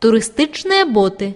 туристичные боти.